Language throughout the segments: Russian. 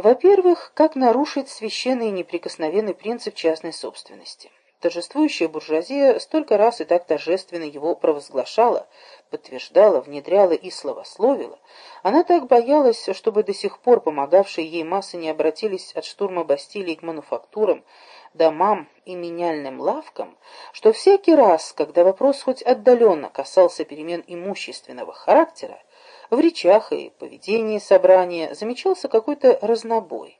Во-первых, как нарушить священный и неприкосновенный принцип частной собственности. Торжествующая буржуазия столько раз и так торжественно его провозглашала, подтверждала, внедряла и словословила, она так боялась, чтобы до сих пор помогавшие ей массы не обратились от штурма Бастилии к мануфактурам, домам и меняльным лавкам, что всякий раз, когда вопрос хоть отдаленно касался перемен имущественного характера, в речах и поведении собрания замечался какой-то разнобой.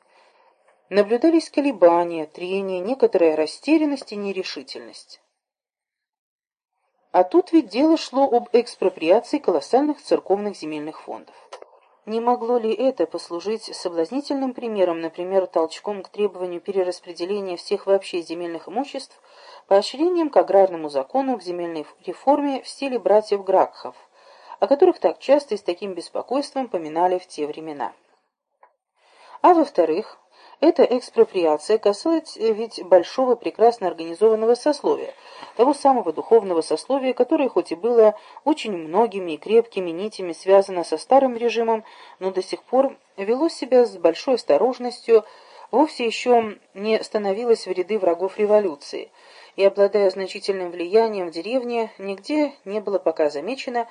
Наблюдались колебания, трения, некоторая растерянность и нерешительность. А тут ведь дело шло об экспроприации колоссальных церковных земельных фондов. Не могло ли это послужить соблазнительным примером, например, толчком к требованию перераспределения всех вообще земельных имуществ, поощрением к аграрному закону, к земельной реформе в стиле братьев Гракхов, о которых так часто и с таким беспокойством поминали в те времена? А во-вторых, эта экспроприация касалась ведь большого прекрасно организованного сословия, того самого духовного сословия, которое хоть и было очень многими и крепкими нитями связано со старым режимом, но до сих пор вело себя с большой осторожностью, вовсе еще не становилось в ряды врагов революции, и, обладая значительным влиянием в деревне, нигде не было пока замечено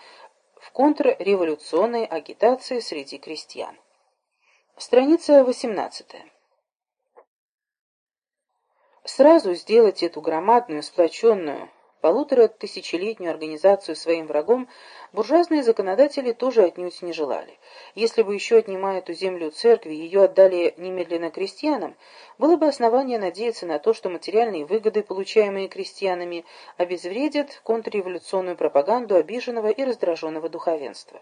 в контрреволюционной агитации среди крестьян. Страница 18. Сразу сделать эту громадную, сплоченную, полутора тысячелетнюю организацию своим врагом буржуазные законодатели тоже отнюдь не желали. Если бы еще отнимая эту землю церкви, ее отдали немедленно крестьянам, было бы основание надеяться на то, что материальные выгоды, получаемые крестьянами, обезвредят контрреволюционную пропаганду обиженного и раздраженного духовенства.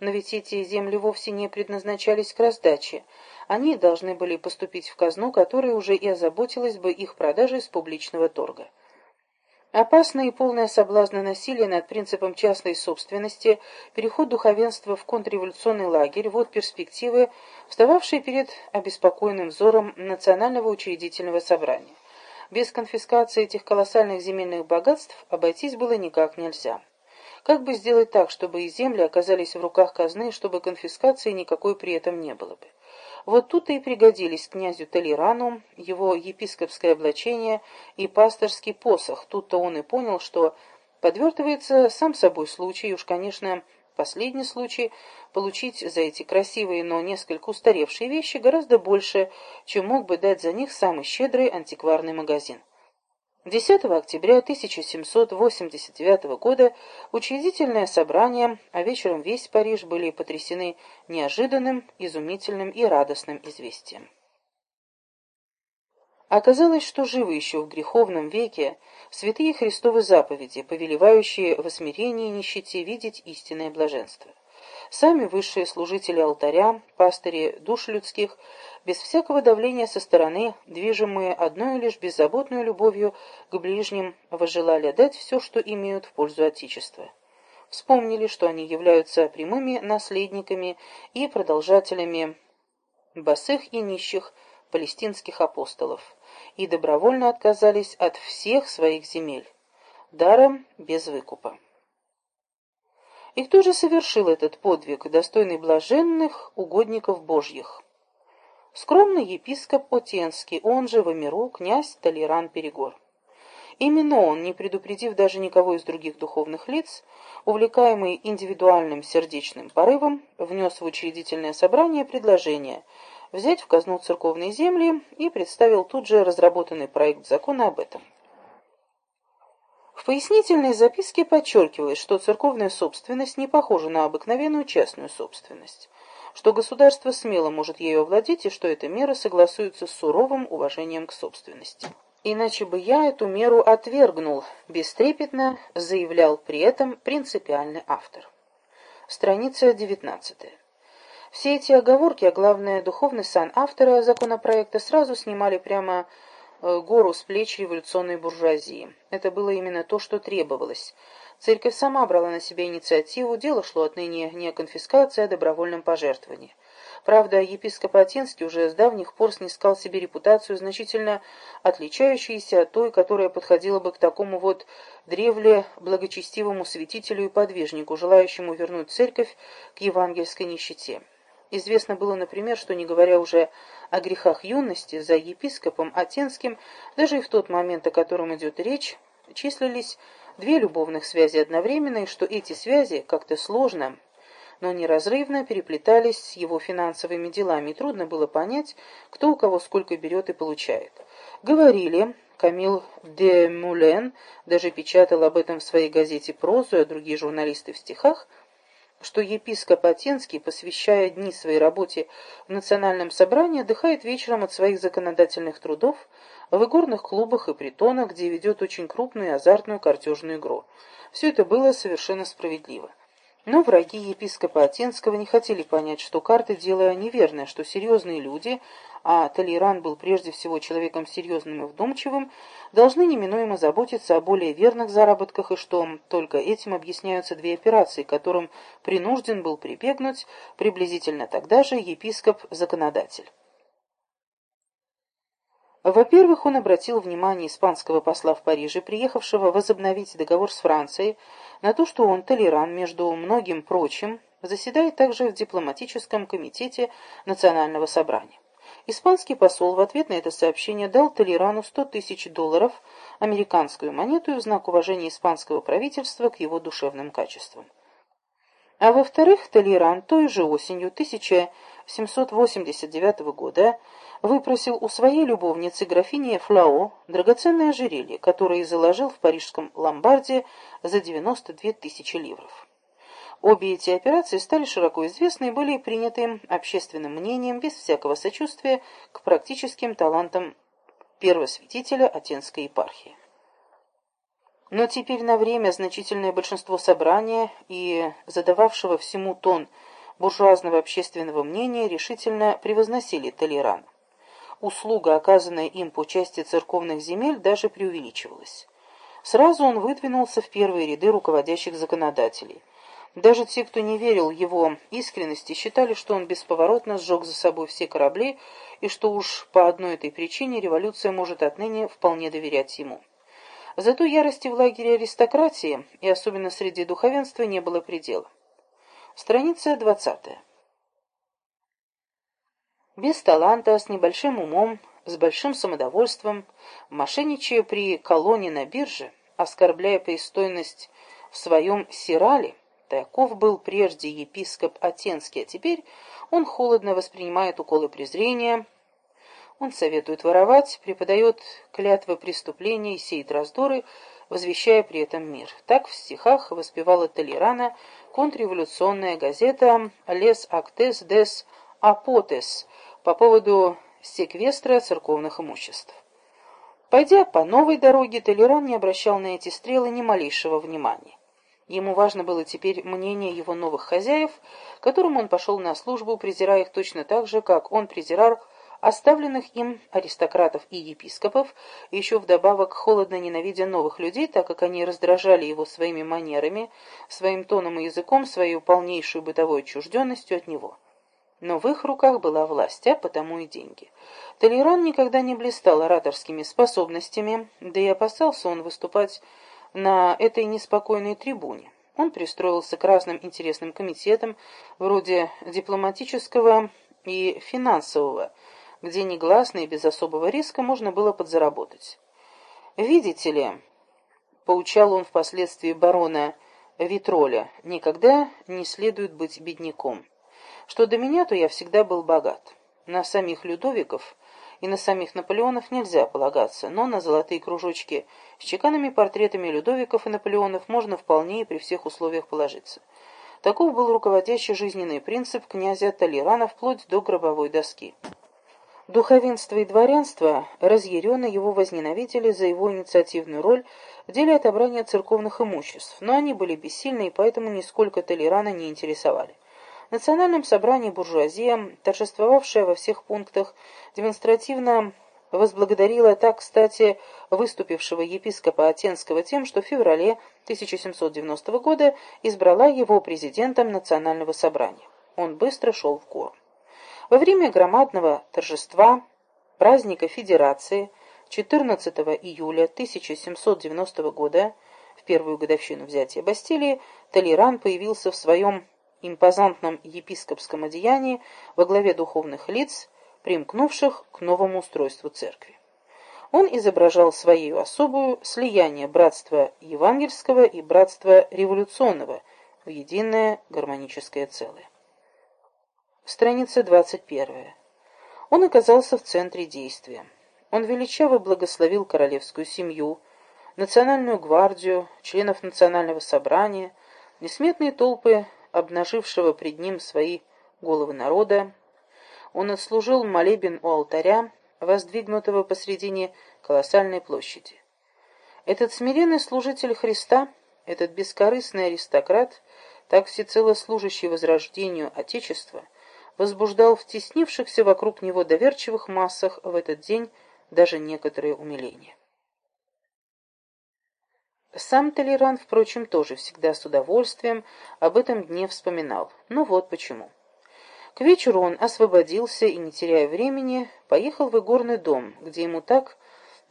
Но ведь эти земли вовсе не предназначались к раздаче. Они должны были поступить в казну, которая уже и озаботилась бы их продажей с публичного торга. Опасное и полное соблазна насилия над принципом частной собственности, переход духовенства в контрреволюционный лагерь – вот перспективы, встававшие перед обеспокоенным взором Национального учредительного собрания. Без конфискации этих колоссальных земельных богатств обойтись было никак нельзя. Как бы сделать так, чтобы и земли оказались в руках казны, чтобы конфискации никакой при этом не было бы? Вот тут-то и пригодились князю Толерану его епископское облачение и пасторский посох. Тут-то он и понял, что подвертывается сам собой случай, уж, конечно, последний случай, получить за эти красивые, но несколько устаревшие вещи гораздо больше, чем мог бы дать за них самый щедрый антикварный магазин. 10 октября 1789 года учредительное собрание, а вечером весь Париж были потрясены неожиданным, изумительным и радостным известием. Оказалось, что живы еще в греховном веке святые Христовы заповеди, повелевающие в осмирении и нищете видеть истинное блаженство. Сами высшие служители алтаря, пастыри душ людских – без всякого давления со стороны, движимые одной лишь беззаботной любовью к ближним, возжелали дать все, что имеют в пользу Отечества. Вспомнили, что они являются прямыми наследниками и продолжателями босых и нищих палестинских апостолов, и добровольно отказались от всех своих земель, даром без выкупа. И кто же совершил этот подвиг, достойный блаженных угодников Божьих? скромный епископ Отенский, он же в миру князь Толеран Перегор. Именно он, не предупредив даже никого из других духовных лиц, увлекаемый индивидуальным сердечным порывом, внес в учредительное собрание предложение взять в казну церковные земли и представил тут же разработанный проект закона об этом. В пояснительной записке подчеркивалось, что церковная собственность не похожа на обыкновенную частную собственность что государство смело может ею овладеть и что эта мера согласуется с суровым уважением к собственности. Иначе бы я эту меру отвергнул, бестрепетно заявлял при этом принципиальный автор. Страница 19. Все эти оговорки, а главное духовный сан автора законопроекта сразу снимали прямо гору с плеч революционной буржуазии. Это было именно то, что требовалось – Церковь сама брала на себя инициативу, дело шло отныне не о конфискации, а о добровольном пожертвовании. Правда, епископ Атинский уже с давних пор снискал себе репутацию, значительно отличающуюся от той, которая подходила бы к такому вот древле благочестивому святителю и подвижнику, желающему вернуть церковь к евангельской нищете. Известно было, например, что, не говоря уже о грехах юности, за епископом Атенским, даже и в тот момент, о котором идет речь, числились две любовных связи одновременно, и что эти связи как-то сложно, но неразрывно переплетались с его финансовыми делами, и трудно было понять, кто у кого сколько берет и получает. Говорили, Камил де Мулен даже печатал об этом в своей газете «Прозу», а другие журналисты в стихах – что епископ Атенский, посвящая дни своей работе в национальном собрании, отдыхает вечером от своих законодательных трудов в игорных клубах и притонах, где ведет очень крупную азартную картежную игру. Все это было совершенно справедливо. Но враги епископа Атенского не хотели понять, что карты дело неверное, что серьезные люди а Толеран был прежде всего человеком серьезным и вдумчивым, должны неминуемо заботиться о более верных заработках, и что только этим объясняются две операции, которым принужден был прибегнуть приблизительно тогда же епископ-законодатель. Во-первых, он обратил внимание испанского посла в Париже, приехавшего возобновить договор с Францией, на то, что он, Толеран, между многим прочим, заседает также в дипломатическом комитете Национального собрания. Испанский посол в ответ на это сообщение дал Толерану 100 тысяч долларов, американскую монету, в знак уважения испанского правительства к его душевным качествам. А во-вторых, Толеран той же осенью 1789 года выпросил у своей любовницы графини Флао драгоценное ожерелье, которое заложил в парижском ломбарде за 92 тысячи ливров. Обе эти операции стали широко известны и были приняты общественным мнением без всякого сочувствия к практическим талантам первосвятителя Атенской епархии. Но теперь на время значительное большинство собрания и задававшего всему тон буржуазного общественного мнения решительно превозносили Толеран. Услуга, оказанная им по части церковных земель, даже преувеличивалась. Сразу он выдвинулся в первые ряды руководящих законодателей – даже те, кто не верил его искренности, считали, что он бесповоротно сжег за собой все корабли, и что уж по одной этой причине революция может отныне вполне доверять ему. Зато ярости в лагере аристократии, и особенно среди духовенства, не было предела. Страница двадцатая. Без таланта, с небольшим умом, с большим самодовольством, мошенничая при колонне на бирже, оскорбляя пристойность в своем сирале, Таков был прежде епископ Атенский, а теперь он холодно воспринимает уколы презрения, он советует воровать, преподает клятвы преступления и сеет раздоры, возвещая при этом мир. Так в стихах воспевала Толерана контрреволюционная газета «Лес Актес дес Апотес» по поводу секвестра церковных имуществ. Пойдя по новой дороге, Толеран не обращал на эти стрелы ни малейшего внимания. Ему важно было теперь мнение его новых хозяев, которым он пошел на службу, презирая их точно так же, как он презирал оставленных им аристократов и епископов, еще вдобавок холодно ненавидя новых людей, так как они раздражали его своими манерами, своим тоном и языком, своей полнейшей бытовой отчужденностью от него. Но в их руках была власть, а потому и деньги. Толеран никогда не блистал ораторскими способностями, да и опасался он выступать на этой неспокойной трибуне. Он пристроился к разным интересным комитетам, вроде дипломатического и финансового, где негласно и без особого риска можно было подзаработать. «Видите ли», — поучал он впоследствии барона Витроля, — «никогда не следует быть бедняком. Что до меня, то я всегда был богат. На самих Людовиков и на самих Наполеонов нельзя полагаться, но на золотые кружочки с чеканными портретами Людовиков и Наполеонов можно вполне и при всех условиях положиться. Таков был руководящий жизненный принцип князя Толерана вплоть до гробовой доски. Духовенство и дворянство разъяренно его возненавидели за его инициативную роль в деле отобрания церковных имуществ, но они были бессильны и поэтому нисколько Толерана не интересовали национальном собрании буржуазия, торжествовавшая во всех пунктах, демонстративно возблагодарила так, кстати, выступившего епископа Атенского тем, что в феврале 1790 года избрала его президентом национального собрания. Он быстро шел в гору. Во время громадного торжества праздника Федерации 14 июля 1790 года, в первую годовщину взятия Бастилии, Толеран появился в своем импозантном епископском одеянии во главе духовных лиц, примкнувших к новому устройству церкви. Он изображал своей особую слияние братства евангельского и братства революционного в единое гармоническое целое. Страница 21. Он оказался в центре действия. Он величаво благословил королевскую семью, национальную гвардию, членов национального собрания, несметные толпы обнажившего пред ним свои головы народа. Он отслужил молебен у алтаря, воздвигнутого посредине колоссальной площади. Этот смиренный служитель Христа, этот бескорыстный аристократ, так всецело служащий возрождению Отечества, возбуждал в теснившихся вокруг него доверчивых массах в этот день даже некоторые умиления. Сам Толеран, впрочем, тоже всегда с удовольствием об этом дне вспоминал. Ну вот почему. К вечеру он освободился и, не теряя времени, поехал в игорный дом, где ему так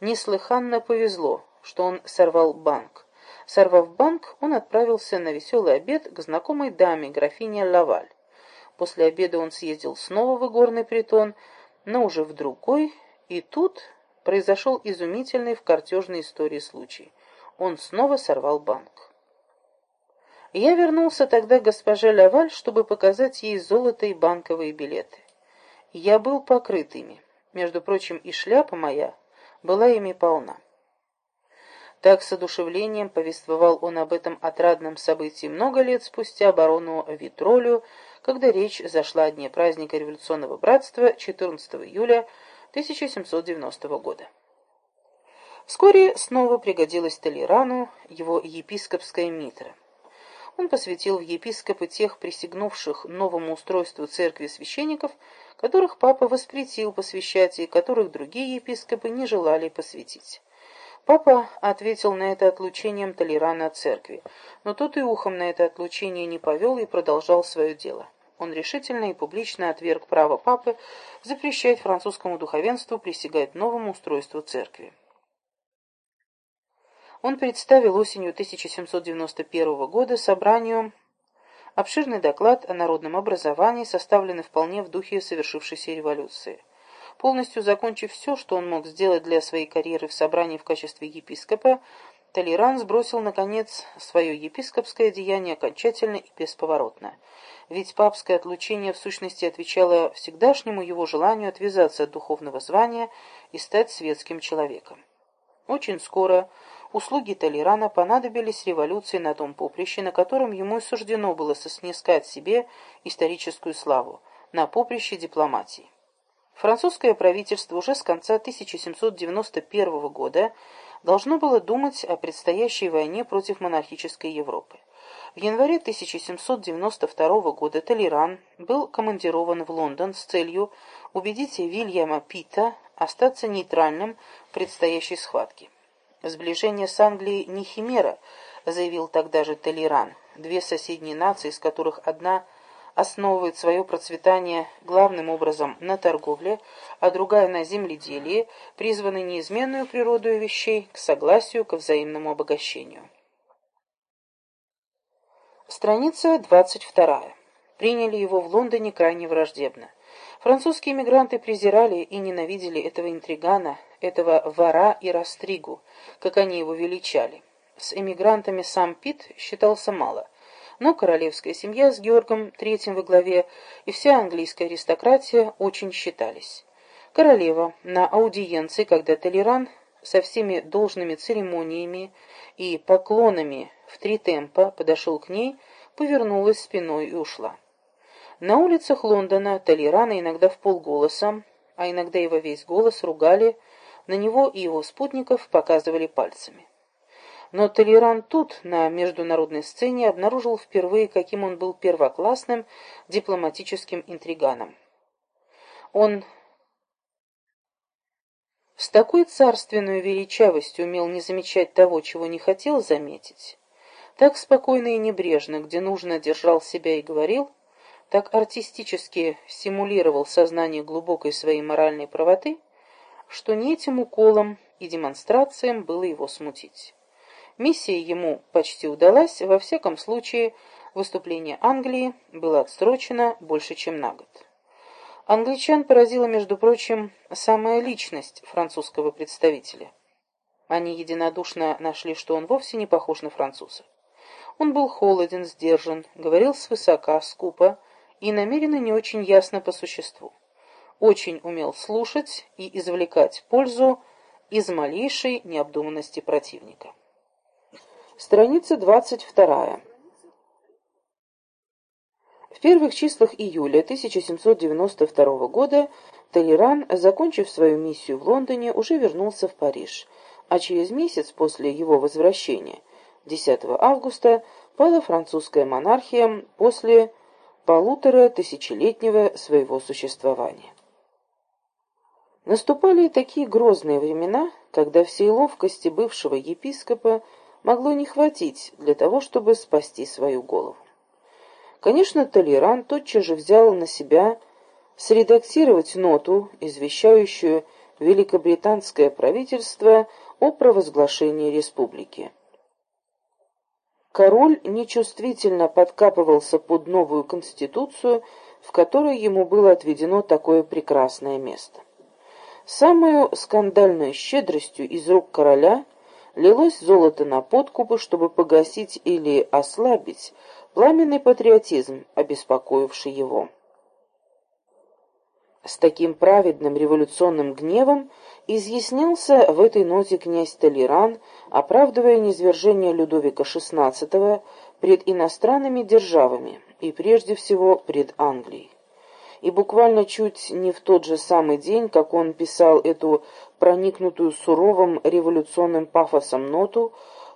неслыханно повезло, что он сорвал банк. Сорвав банк, он отправился на веселый обед к знакомой даме, графине Лаваль. После обеда он съездил снова в игорный притон, но уже в другой, и тут произошел изумительный в картежной истории случай. Он снова сорвал банк. Я вернулся тогда к госпоже Лаваль, чтобы показать ей золото и банковые билеты. Я был покрыт ими. Между прочим, и шляпа моя была ими полна. Так с одушевлением повествовал он об этом отрадном событии много лет спустя барону Витролю, когда речь зашла о дне праздника революционного братства 14 июля 1790 года. Вскоре снова пригодилась Толерану его епископская митра он посвятил в епископы тех присягнувших новому устройству церкви священников, которых папа воспретил посвящать и которых другие епископы не желали посвятить. Папа ответил на это отлучением Толерана от церкви, но тот и ухом на это отлучение не повел и продолжал свое дело. Он решительно и публично отверг право папы запрещать французскому духовенству присягать новому устройству церкви он представил осенью 1791 года собранию обширный доклад о народном образовании, составленный вполне в духе совершившейся революции. Полностью закончив все, что он мог сделать для своей карьеры в собрании в качестве епископа, Толеран сбросил, наконец, свое епископское деяние окончательно и бесповоротно. Ведь папское отлучение в сущности отвечало всегдашнему его желанию отвязаться от духовного звания и стать светским человеком. Очень скоро услуги Толерана понадобились революции на том поприще, на котором ему и суждено было соснискать себе историческую славу, на поприще дипломатии. Французское правительство уже с конца 1791 года должно было думать о предстоящей войне против монархической Европы. В январе 1792 года Толеран был командирован в Лондон с целью убедить Вильяма Питта остаться нейтральным в предстоящей схватке. Сближение с Англией не химера, заявил тогда же Толеран. Две соседние нации, из которых одна основывает свое процветание главным образом на торговле, а другая на земледелии, призваны неизменную природу вещей к согласию, к взаимному обогащению. Страница 22. Приняли его в Лондоне крайне враждебно. Французские эмигранты презирали и ненавидели этого интригана, этого вора и растригу, как они его величали. С эмигрантами сам Пит считался мало, но королевская семья с Георгом III во главе и вся английская аристократия очень считались. Королева на аудиенции, когда Толеран со всеми должными церемониями и поклонами в три темпа подошел к ней, повернулась спиной и ушла. На улицах Лондона Толерана иногда в полголоса, а иногда и во весь голос ругали, на него и его спутников показывали пальцами. Но Толеран тут, на международной сцене, обнаружил впервые, каким он был первоклассным дипломатическим интриганом. Он с такой царственной величавостью умел не замечать того, чего не хотел заметить, так спокойно и небрежно, где нужно, держал себя и говорил – так артистически симулировал сознание глубокой своей моральной правоты, что не этим уколом и демонстрациям было его смутить. Миссия ему почти удалась, во всяком случае, Выступление Англии было отсрочено больше, чем на год. Англичан поразила, между прочим, самая личность французского представителя. Они единодушно нашли, что он вовсе не похож на француза. Он был холоден, сдержан, говорил свысока, скупо и намеренно не очень ясно по существу. Очень умел слушать и извлекать пользу из малейшей необдуманности противника. Страница 22. В первых числах июля 1792 года Толеран, закончив свою миссию в Лондоне, уже вернулся в Париж, а через месяц после его возвращения, 10 августа, пала французская монархия после полутора тысячелетнего своего существования. Наступали такие грозные времена, когда всей ловкости бывшего епископа могло не хватить для того, чтобы спасти свою голову. Конечно, Толеран тотчас же взял на себя средактировать ноту, извещающую великобританское правительство о провозглашении республики. Король нечувствительно подкапывался под новую конституцию, в которой ему было отведено такое прекрасное место. Самую скандальную щедростью из рук короля лилось золото на подкупы, чтобы погасить или ослабить пламенный патриотизм, обеспокоивший его. С таким праведным революционным гневом изъяснялся в этой ноте князь Толеран, оправдывая низвержение Людовика XVI пред иностранными державами и прежде всего пред Англией. И буквально чуть не в тот же самый день, как он писал эту проникнутую суровым революционным пафосом ноту,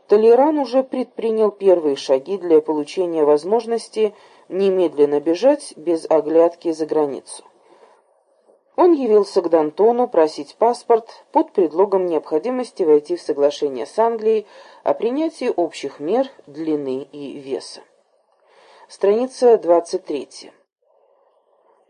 Толеран уже предпринял первые шаги для получения возможности немедленно бежать без оглядки за границу. Он явился к Д'Антону просить паспорт под предлогом необходимости войти в соглашение с Англией о принятии общих мер длины и веса. Страница 23.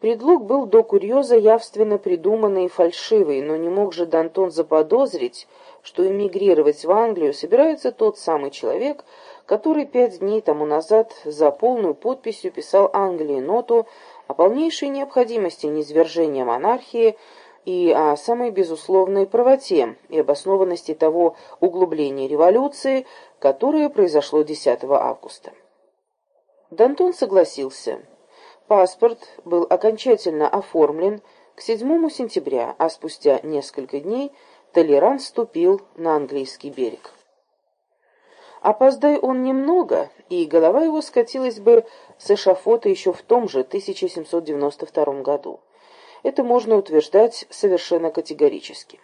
Предлог был до курьеза явственно придуманный и фальшивый, но не мог же Д'Антон заподозрить, что эмигрировать в Англию собирается тот самый человек, который пять дней тому назад за полную подписью писал Англии ноту о полнейшей необходимости низвержения монархии и о самой безусловной правоте и обоснованности того углубления революции, которое произошло 10 августа. Д'Антон согласился. Паспорт был окончательно оформлен к 7 сентября, а спустя несколько дней – Толеран ступил на английский берег. Опоздай он немного, и голова его скатилась бы с эшафота еще в том же 1792 году. Это можно утверждать совершенно категорически.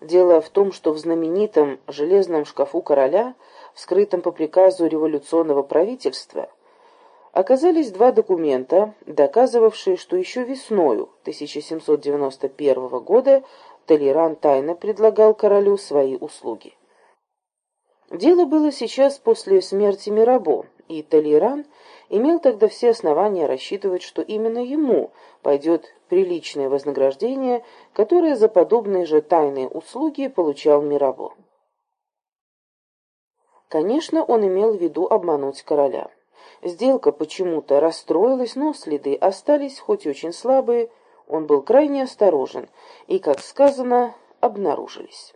Дело в том, что в знаменитом железном шкафу короля, вскрытом по приказу революционного правительства, оказались два документа, доказывавшие, что еще весною 1791 года Толеран тайно предлагал королю свои услуги. Дело было сейчас после смерти Мирабо, и Толеран имел тогда все основания рассчитывать, что именно ему пойдет приличное вознаграждение, которое за подобные же тайные услуги получал Мирабо. Конечно, он имел в виду обмануть короля. Сделка почему-то расстроилась, но следы остались, хоть очень слабые, он был крайне осторожен, и, как сказано, обнаружились.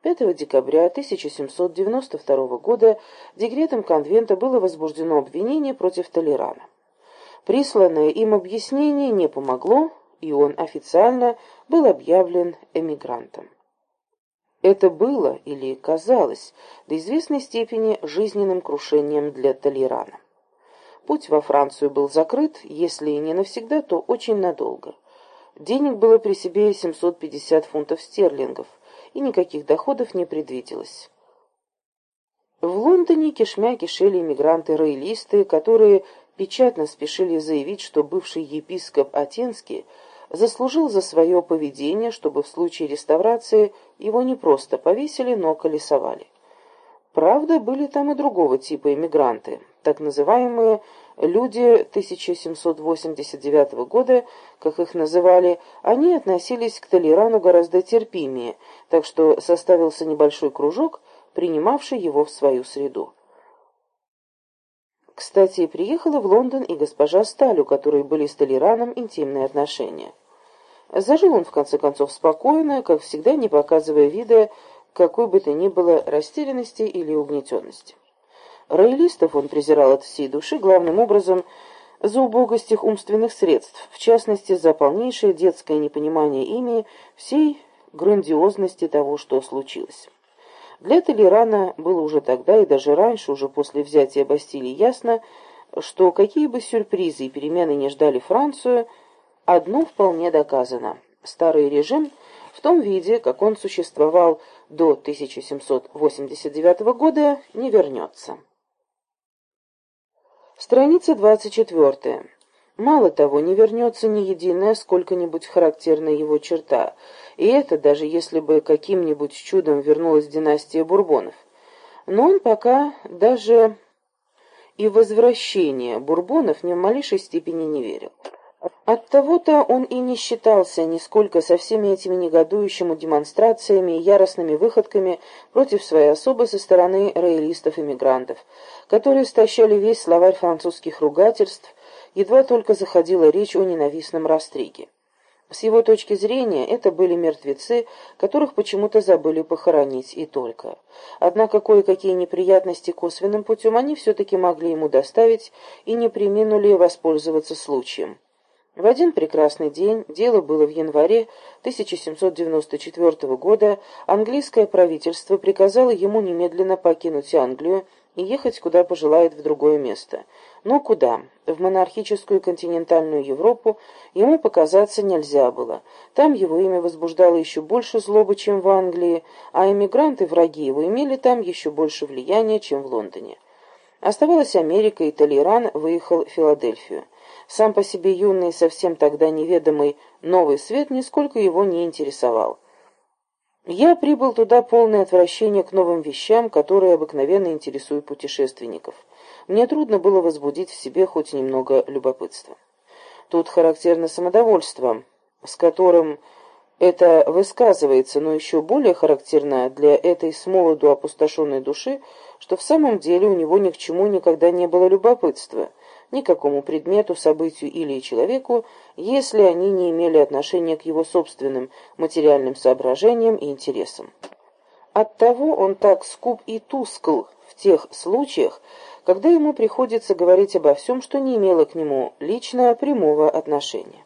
5 декабря 1792 года декретом конвента было возбуждено обвинение против Толерана. Присланное им объяснение не помогло, и он официально был объявлен эмигрантом. Это было, или казалось, до известной степени жизненным крушением для Толерана. Путь во Францию был закрыт, если не навсегда, то очень надолго. Денег было при себе 750 фунтов стерлингов, и никаких доходов не предвиделось. В Лондоне кишмя кишели иммигранты-роялисты, которые печатно спешили заявить, что бывший епископ Атенский заслужил за свое поведение, чтобы в случае реставрации его не просто повесили, но колесовали. Правда, были там и другого типа иммигранты, так называемые люди 1789 года, как их называли, они относились к Толерану гораздо терпимее, так что составился небольшой кружок, принимавший его в свою среду. Кстати, приехала в Лондон и госпожа Сталь, у которой были с Толераном интимные отношения. Зажил он, в конце концов, спокойно, как всегда, не показывая вида какой бы то ни было растерянности или угнетенности. Роялистов он презирал от всей души, главным образом, за убогость их умственных средств, в частности, за полнейшее детское непонимание ими всей грандиозности того, что случилось. Для Толерана было уже тогда и даже раньше, уже после взятия Бастилии, ясно, что какие бы сюрпризы и перемены не ждали Францию, одно вполне доказано. Старый режим в том виде, как он существовал до 1789 года, не вернется. Страница 24. Мало того, не вернется ни единая сколько-нибудь характерная его черта, и это даже если бы каким-нибудь чудом вернулась династия Бурбонов. Но он пока даже и возвращение Бурбонов ни в малейшей степени не верил. Оттого-то он и не считался нисколько со всеми этими негодующими демонстрациями и яростными выходками против своей особы со стороны роялистов-иммигрантов, которые стащали весь словарь французских ругательств, едва только заходила речь о ненавистном растриге. С его точки зрения, это были мертвецы, которых почему-то забыли похоронить, и только. Однако кое-какие неприятности косвенным путем они все-таки могли ему доставить и не приминули воспользоваться случаем. В один прекрасный день, дело было в январе 1794 года, английское правительство приказало ему немедленно покинуть Англию и ехать куда пожелает в другое место. Но куда? В монархическую континентальную Европу ему показаться нельзя было. Там его имя возбуждало еще больше злобы, чем в Англии, а эмигранты-враги его имели там еще больше влияния, чем в Лондоне. Оставалась Америка, и Толеран выехал в Филадельфию. Сам по себе юный, совсем тогда неведомый новый свет нисколько его не интересовал. Я прибыл туда полное отвращение к новым вещам, которые обыкновенно интересуют путешественников. Мне трудно было возбудить в себе хоть немного любопытства. Тут характерно самодовольство, с которым это высказывается, но еще более характерно для этой с молоду опустошенной души, что в самом деле у него ни к чему никогда не было любопытства — никакому предмету, событию или человеку, если они не имели отношения к его собственным материальным соображениям и интересам. Оттого он так скуп и тускл в тех случаях, когда ему приходится говорить обо всем, что не имело к нему личного прямого отношения.